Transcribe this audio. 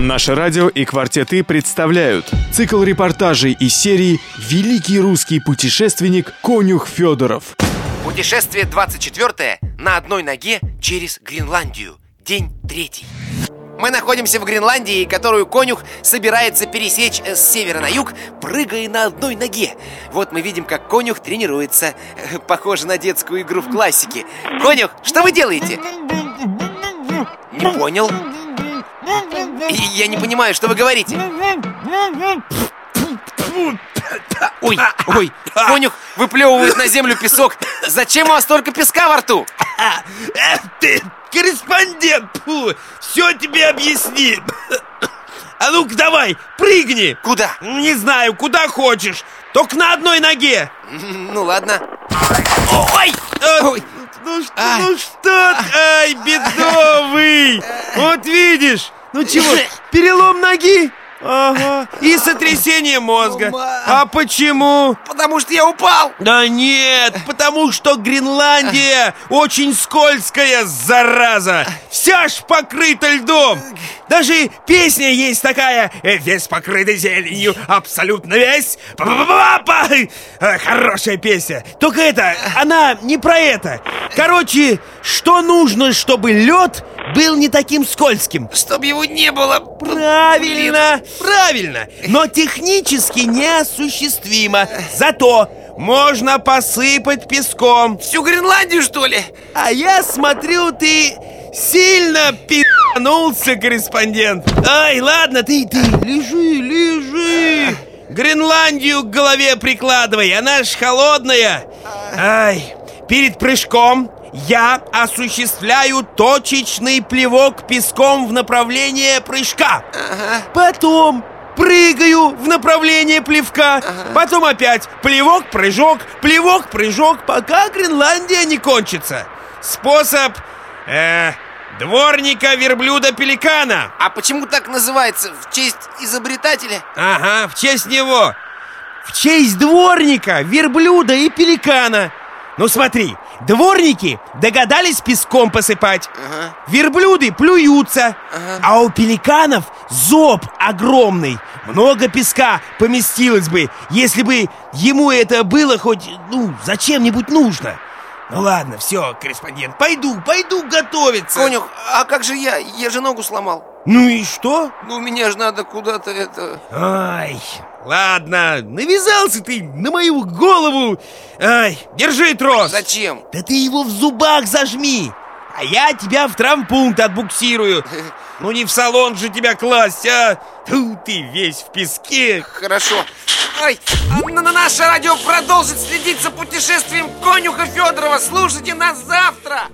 Наше радио и «Квартеты» представляют цикл репортажей из серии «Великий русский путешественник Конюх Федоров». Путешествие 24 на одной ноге через Гренландию. День третий. Мы находимся в Гренландии, которую конюх собирается пересечь с севера на юг, прыгая на одной ноге. Вот мы видим, как конюх тренируется. Похоже на детскую игру в классике. Конюх, что вы делаете? Не понял. Я не понимаю, что вы говорите. Ой, ой, конюх выплевывает на землю песок. Зачем у вас столько песка во рту? Ты корреспондент, фу, все тебе объясним. А ну-ка давай, прыгни. Куда? Не знаю, куда хочешь. Только на одной ноге. Ну ладно. Ой! Ой! Ну, что, ну что, ай, бедовый. Вот видишь, ну чего, перелом ноги? Ага, и сотрясение мозга. А почему? Потому что я упал. Да нет, потому что Гренландия очень скользкая, зараза. Вся ж покрыта льдом. Даже песня есть такая. «Э, Весь покрытый зеленью, абсолютно весь Па-па-па-па! Э, Хорошая песня. Только это, она не про это. Короче, что нужно, чтобы лед был не таким скользким? Чтоб его не было. Правильно, правильно. Но технически неосуществимо. Зато можно посыпать песком. Всю Гренландию, что ли? А я смотрю, ты сильно пи***нулся, корреспондент. Ай, ладно, ты, ты, лежи, лежи. Гренландию к голове прикладывай, она ж холодная. Ай, перед прыжком я осуществляю точечный плевок песком в направлении прыжка. Ага. Потом прыгаю в направлении плевка. Ага. Потом опять плевок, прыжок, плевок, прыжок, пока Гренландия не кончится. Способ э, дворника верблюда-пеликана. А почему так называется? В честь изобретателя? Ага, в честь него. В честь дворника, верблюда и пеликана. Ну смотри, дворники догадались песком посыпать ага. Верблюды плюются ага. А у пеликанов зоб огромный Много песка поместилось бы Если бы ему это было хоть, ну, зачем-нибудь нужно ну ладно, все, корреспондент, пойду, пойду готовиться Конюх, а как же я? Я же ногу сломал Ну и что? Ну, меня же надо куда-то это... Ай, ладно, навязался ты на мою голову. Ай, держи трос. Зачем? Да ты его в зубах зажми а я тебя в травмпункт отбуксирую. Ну не в салон же тебя класть, а? Тут ты весь в песке. Хорошо. Ой, а на наше радио продолжит следить за путешествием конюха Федорова. Слушайте нас завтра